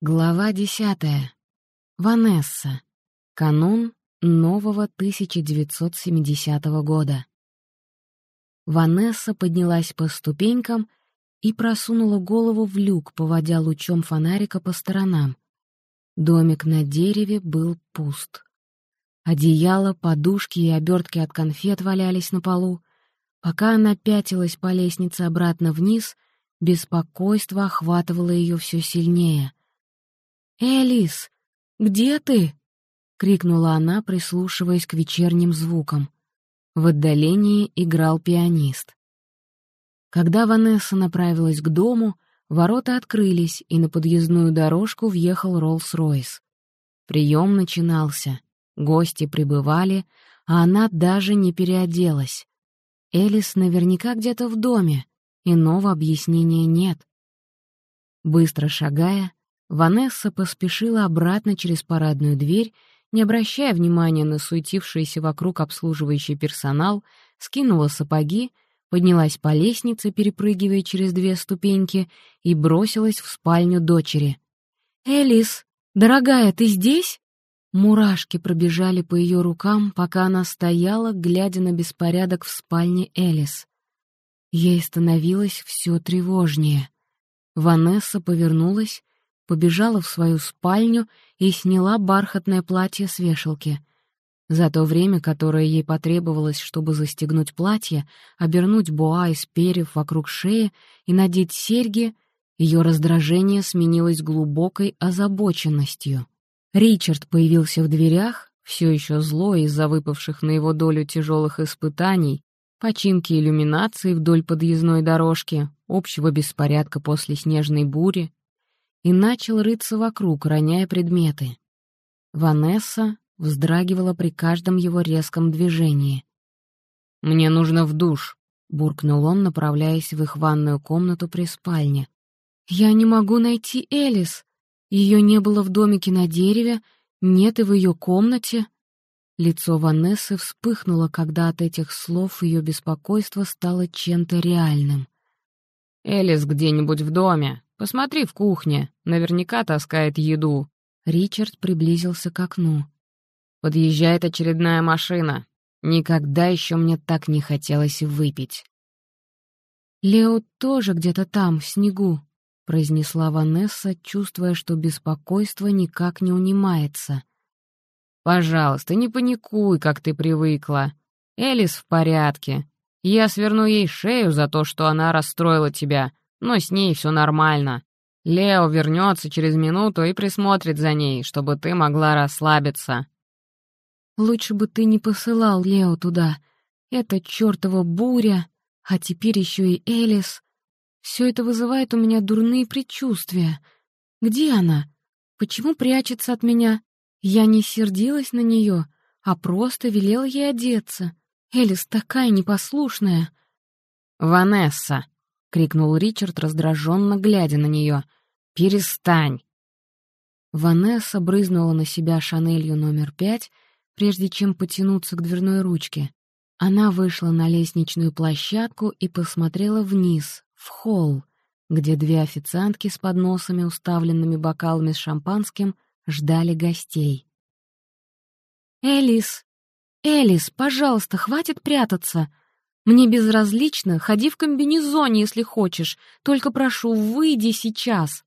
Глава десятая. Ванесса. Канун нового 1970 года. Ванесса поднялась по ступенькам и просунула голову в люк, поводя лучом фонарика по сторонам. Домик на дереве был пуст. Одеяло, подушки и обертки от конфет валялись на полу. Пока она пятилась по лестнице обратно вниз, беспокойство охватывало ее все сильнее — «Элис, где ты?» — крикнула она, прислушиваясь к вечерним звукам. В отдалении играл пианист. Когда Ванесса направилась к дому, ворота открылись, и на подъездную дорожку въехал Роллс-Ройс. Прием начинался, гости прибывали, а она даже не переоделась. Элис наверняка где-то в доме, иного объяснения нет. Быстро шагая, Ванесса поспешила обратно через парадную дверь, не обращая внимания на суетившийся вокруг обслуживающий персонал, скинула сапоги, поднялась по лестнице, перепрыгивая через две ступеньки, и бросилась в спальню дочери. «Элис, дорогая, ты здесь?» Мурашки пробежали по ее рукам, пока она стояла, глядя на беспорядок в спальне Элис. Ей становилось все тревожнее. Ванесса повернулась побежала в свою спальню и сняла бархатное платье с вешалки. За то время, которое ей потребовалось, чтобы застегнуть платье, обернуть буа из перьев вокруг шеи и надеть серьги, ее раздражение сменилось глубокой озабоченностью. Ричард появился в дверях, все еще злой из-за выпавших на его долю тяжелых испытаний, починки иллюминации вдоль подъездной дорожки, общего беспорядка после снежной бури, и начал рыться вокруг, роняя предметы. Ванесса вздрагивала при каждом его резком движении. «Мне нужно в душ», — буркнул он, направляясь в их ванную комнату при спальне. «Я не могу найти Элис. Ее не было в домике на дереве, нет и в ее комнате». Лицо Ванессы вспыхнуло, когда от этих слов ее беспокойство стало чем-то реальным. «Элис где-нибудь в доме», Посмотри в кухне, наверняка таскает еду». Ричард приблизился к окну. «Подъезжает очередная машина. Никогда еще мне так не хотелось выпить». «Лео тоже где-то там, в снегу», — произнесла Ванесса, чувствуя, что беспокойство никак не унимается. «Пожалуйста, не паникуй, как ты привыкла. Элис в порядке. Я сверну ей шею за то, что она расстроила тебя, но с ней все нормально. Лео вернется через минуту и присмотрит за ней, чтобы ты могла расслабиться». «Лучше бы ты не посылал Лео туда. Это чертова буря, а теперь еще и Элис. Все это вызывает у меня дурные предчувствия. Где она? Почему прячется от меня? Я не сердилась на нее, а просто велела ей одеться. Элис такая непослушная». «Ванесса», — крикнул Ричард, раздраженно глядя на нее. «Перестань!» Ванесса брызнула на себя шанелью номер пять, прежде чем потянуться к дверной ручке. Она вышла на лестничную площадку и посмотрела вниз, в холл, где две официантки с подносами, уставленными бокалами с шампанским, ждали гостей. «Элис! Элис, пожалуйста, хватит прятаться!» Мне безразлично, ходи в комбинезоне, если хочешь. Только прошу, выйди сейчас».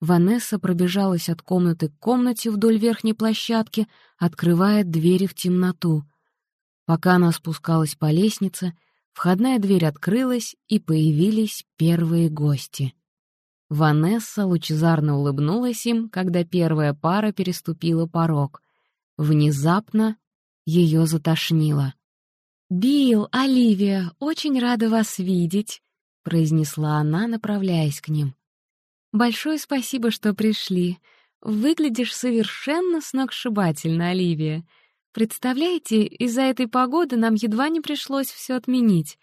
Ванесса пробежалась от комнаты к комнате вдоль верхней площадки, открывая двери в темноту. Пока она спускалась по лестнице, входная дверь открылась, и появились первые гости. Ванесса лучезарно улыбнулась им, когда первая пара переступила порог. Внезапно ее затошнило. «Билл, Оливия, очень рада вас видеть», — произнесла она, направляясь к ним. «Большое спасибо, что пришли. Выглядишь совершенно сногсшибательно, Оливия. Представляете, из-за этой погоды нам едва не пришлось все отменить.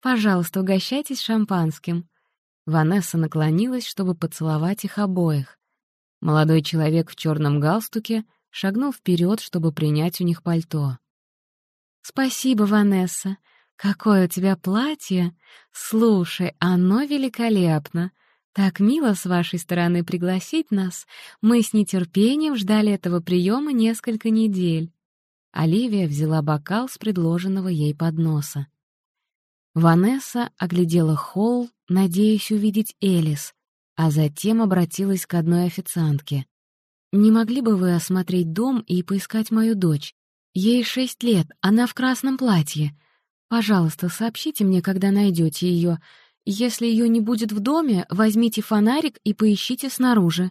Пожалуйста, угощайтесь шампанским». Ванесса наклонилась, чтобы поцеловать их обоих. Молодой человек в черном галстуке шагнул вперед, чтобы принять у них пальто. «Спасибо, Ванесса. Какое у тебя платье! Слушай, оно великолепно. «Так мило с вашей стороны пригласить нас. Мы с нетерпением ждали этого приема несколько недель». Оливия взяла бокал с предложенного ей подноса. Ванесса оглядела холл, надеясь увидеть Элис, а затем обратилась к одной официантке. «Не могли бы вы осмотреть дом и поискать мою дочь? Ей шесть лет, она в красном платье. Пожалуйста, сообщите мне, когда найдете ее. Если ее не будет в доме, возьмите фонарик и поищите снаружи».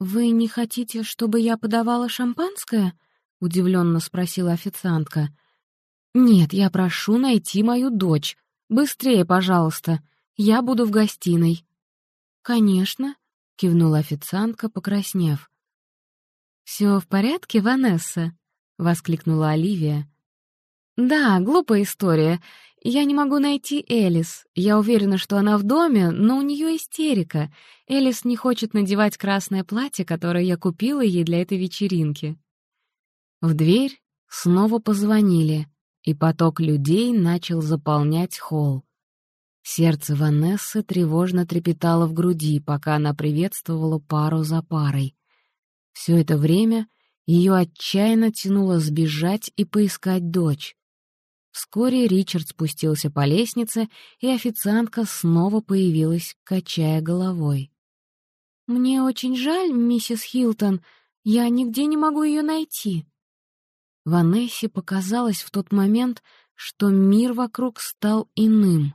«Вы не хотите, чтобы я подавала шампанское?» — удивленно спросила официантка. «Нет, я прошу найти мою дочь. Быстрее, пожалуйста. Я буду в гостиной». «Конечно», — кивнула официантка, покраснев. «Все в порядке, Ванесса?» — воскликнула Оливия. «Да, глупая история. Я не могу найти Элис. Я уверена, что она в доме, но у нее истерика. Элис не хочет надевать красное платье, которое я купила ей для этой вечеринки». В дверь снова позвонили, и поток людей начал заполнять холл. Сердце Ванессы тревожно трепетало в груди, пока она приветствовала пару за парой. Все это время — ее отчаянно тянуло сбежать и поискать дочь. Вскоре Ричард спустился по лестнице, и официантка снова появилась, качая головой. «Мне очень жаль, миссис Хилтон, я нигде не могу ее найти». Ванессе показалось в тот момент, что мир вокруг стал иным.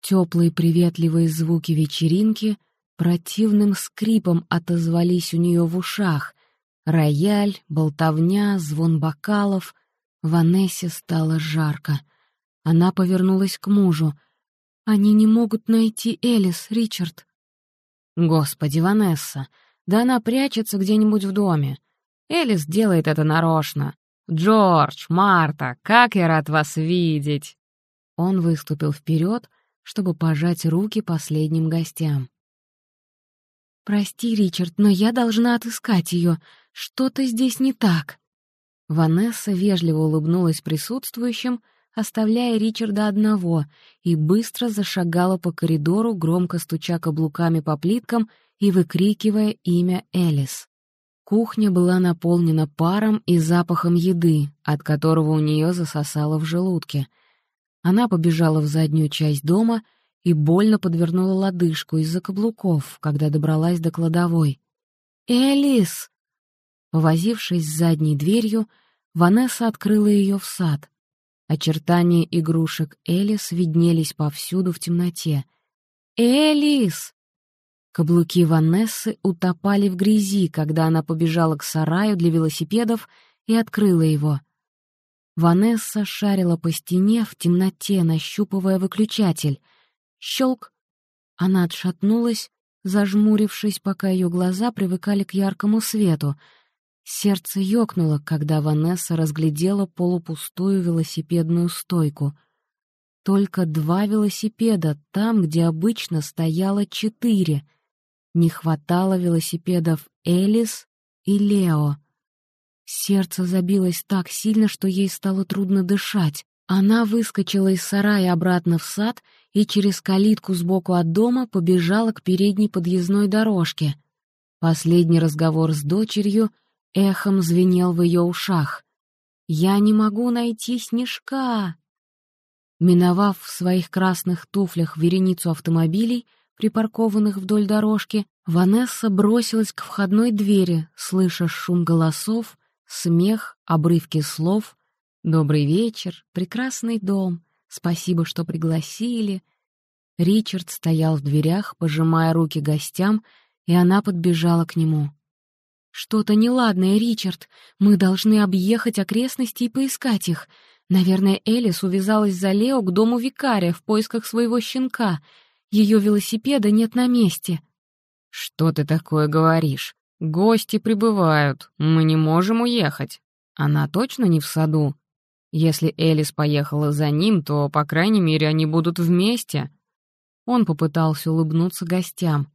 Теплые приветливые звуки вечеринки противным скрипом отозвались у нее в ушах, Рояль, болтовня, звон бокалов. Ванессе стало жарко. Она повернулась к мужу. «Они не могут найти Элис, Ричард». «Господи, Ванесса, да она прячется где-нибудь в доме. Элис делает это нарочно. Джордж, Марта, как я рад вас видеть!» Он выступил вперед, чтобы пожать руки последним гостям. «Прости, Ричард, но я должна отыскать ее. Что-то здесь не так». Ванесса вежливо улыбнулась присутствующим, оставляя Ричарда одного, и быстро зашагала по коридору, громко стуча каблуками по плиткам и выкрикивая имя Элис. Кухня была наполнена паром и запахом еды, от которого у нее засосало в желудке. Она побежала в заднюю часть дома — и больно подвернула лодыжку из-за каблуков, когда добралась до кладовой. «Элис!» Повозившись с задней дверью, Ванесса открыла ее в сад. Очертания игрушек Элис виднелись повсюду в темноте. «Элис!» Каблуки Ванессы утопали в грязи, когда она побежала к сараю для велосипедов и открыла его. Ванесса шарила по стене в темноте, нащупывая выключатель — Щелк! Она отшатнулась, зажмурившись, пока ее глаза привыкали к яркому свету. Сердце ёкнуло, когда Ванесса разглядела полупустую велосипедную стойку. Только два велосипеда там, где обычно стояло четыре. Не хватало велосипедов Элис и Лео. Сердце забилось так сильно, что ей стало трудно дышать. Она выскочила из сарая обратно в сад и через калитку сбоку от дома побежала к передней подъездной дорожке. Последний разговор с дочерью эхом звенел в ее ушах. «Я не могу найти снежка!» Миновав в своих красных туфлях вереницу автомобилей, припаркованных вдоль дорожки, Ванесса бросилась к входной двери, слыша шум голосов, смех, обрывки слов — «Добрый вечер, прекрасный дом, спасибо, что пригласили». Ричард стоял в дверях, пожимая руки гостям, и она подбежала к нему. «Что-то неладное, Ричард. Мы должны объехать окрестности и поискать их. Наверное, Элис увязалась за Лео к дому викария в поисках своего щенка. Ее велосипеда нет на месте». «Что ты такое говоришь? Гости прибывают. Мы не можем уехать. Она точно не в саду?» Если Элис поехала за ним, то, по крайней мере, они будут вместе. Он попытался улыбнуться гостям.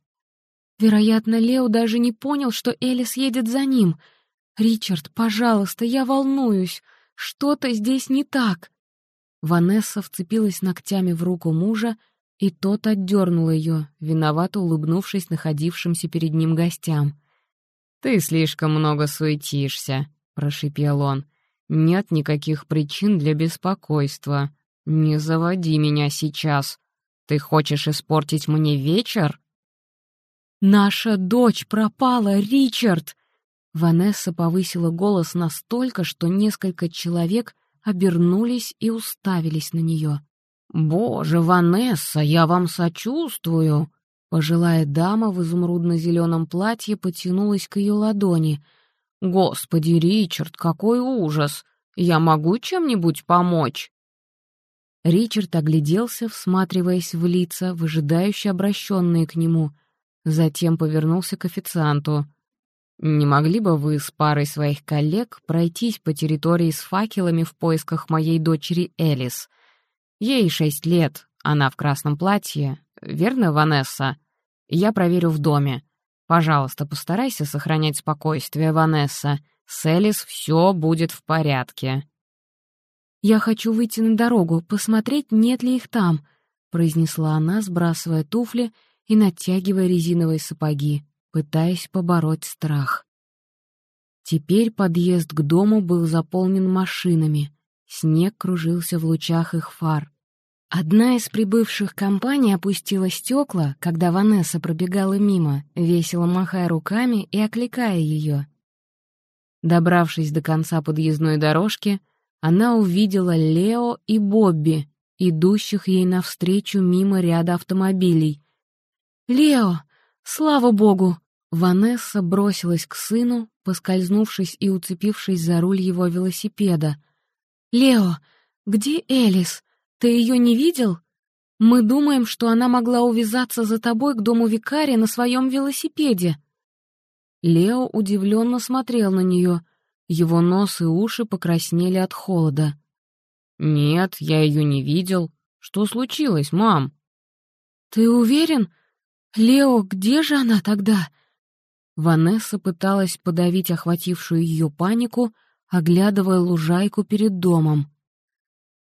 Вероятно, Лео даже не понял, что Элис едет за ним. «Ричард, пожалуйста, я волнуюсь. Что-то здесь не так». Ванесса вцепилась ногтями в руку мужа и тот отдернул ее, виновато улыбнувшись находившимся перед ним гостям. «Ты слишком много суетишься», — прошипел он. «Нет никаких причин для беспокойства. Не заводи меня сейчас. Ты хочешь испортить мне вечер?» «Наша дочь пропала, Ричард!» Ванесса повысила голос настолько, что несколько человек обернулись и уставились на нее. «Боже, Ванесса, я вам сочувствую!» Пожилая дама в изумрудно-зеленом платье потянулась к ее ладони. «Господи, Ричард, какой ужас! Я могу чем-нибудь помочь?» Ричард огляделся, всматриваясь в лица, выжидающе обращенные к нему. Затем повернулся к официанту. «Не могли бы вы с парой своих коллег пройтись по территории с факелами в поисках моей дочери Элис?» Ей шесть лет, она в красном платье. Верно, Ванесса? Я проверю в доме. Пожалуйста, постарайся сохранять спокойствие, Ванесса. С Элис все будет в порядке. «Я хочу выйти на дорогу, посмотреть, нет ли их там», — произнесла она, сбрасывая туфли и натягивая резиновые сапоги, пытаясь побороть страх. Теперь подъезд к дому был заполнен машинами. Снег кружился в лучах их фар. Одна из прибывших компаний опустила стекла, когда Ванесса пробегала мимо, весело махая руками и окликая ее. Добравшись до конца подъездной дорожки, она увидела Лео и Бобби, идущих ей навстречу мимо ряда автомобилей. «Лео! Слава богу!» Ванесса бросилась к сыну, поскользнувшись и уцепившись за руль его велосипеда. «Лео, где Элис? Ты ее не видел? Мы думаем, что она могла увязаться за тобой к дому викария на своем велосипеде». Лео удивленно смотрел на нее. Его нос и уши покраснели от холода. «Нет, я ее не видел. Что случилось, мам?» «Ты уверен? Лео, где же она тогда?» Ванесса пыталась подавить охватившую ее панику, оглядывая лужайку перед домом.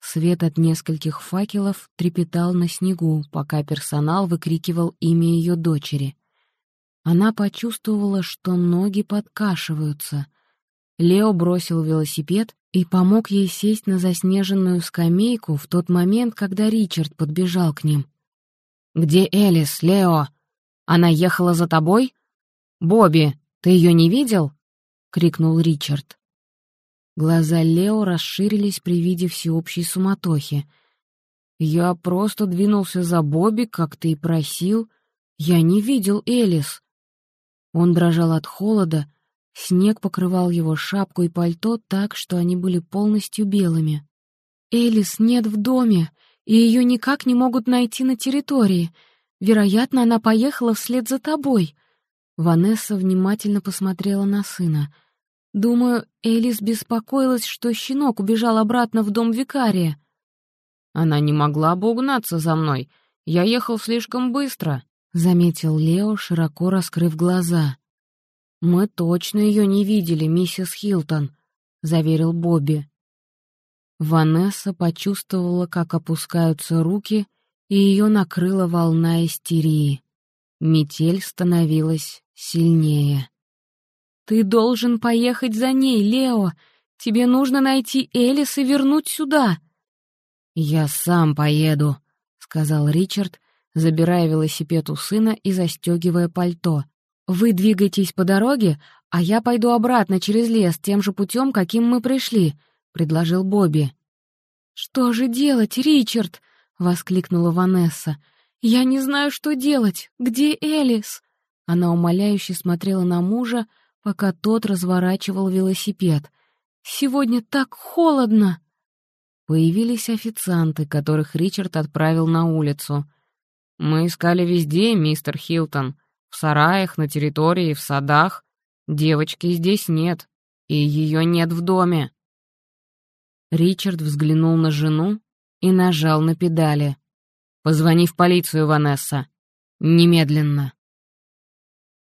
Свет от нескольких факелов трепетал на снегу, пока персонал выкрикивал имя ее дочери. Она почувствовала, что ноги подкашиваются. Лео бросил велосипед и помог ей сесть на заснеженную скамейку в тот момент, когда Ричард подбежал к ним. «Где Элис, Лео? Она ехала за тобой? Бобби, ты ее не видел?» — крикнул Ричард. Глаза Лео расширились при виде всеобщей суматохи. «Я просто двинулся за Бобби, как ты и просил. Я не видел Элис». Он дрожал от холода, снег покрывал его шапку и пальто так, что они были полностью белыми. «Элис нет в доме, и ее никак не могут найти на территории. Вероятно, она поехала вслед за тобой». Ванесса внимательно посмотрела на сына — Думаю, Элис беспокоилась, что щенок убежал обратно в дом викария. Она не могла бы угнаться за мной. Я ехал слишком быстро, — заметил Лео, широко раскрыв глаза. «Мы точно ее не видели, миссис Хилтон», — заверил Бобби. Ванесса почувствовала, как опускаются руки, и ее накрыла волна истерии. Метель становилась сильнее. «Ты должен поехать за ней, Лео. Тебе нужно найти Элис и вернуть сюда». «Я сам поеду», — сказал Ричард, забирая велосипед у сына и застегивая пальто. «Вы двигайтесь по дороге, а я пойду обратно через лес тем же путем, каким мы пришли», — предложил Бобби. «Что же делать, Ричард?» — воскликнула Ванесса. «Я не знаю, что делать. Где Элис?» Она умоляюще смотрела на мужа, пока тот разворачивал велосипед. «Сегодня так холодно!» Появились официанты, которых Ричард отправил на улицу. «Мы искали везде, мистер Хилтон. В сараях, на территории, в садах. Девочки здесь нет, и ее нет в доме». Ричард взглянул на жену и нажал на педали. «Позвони в полицию, Ванесса. Немедленно».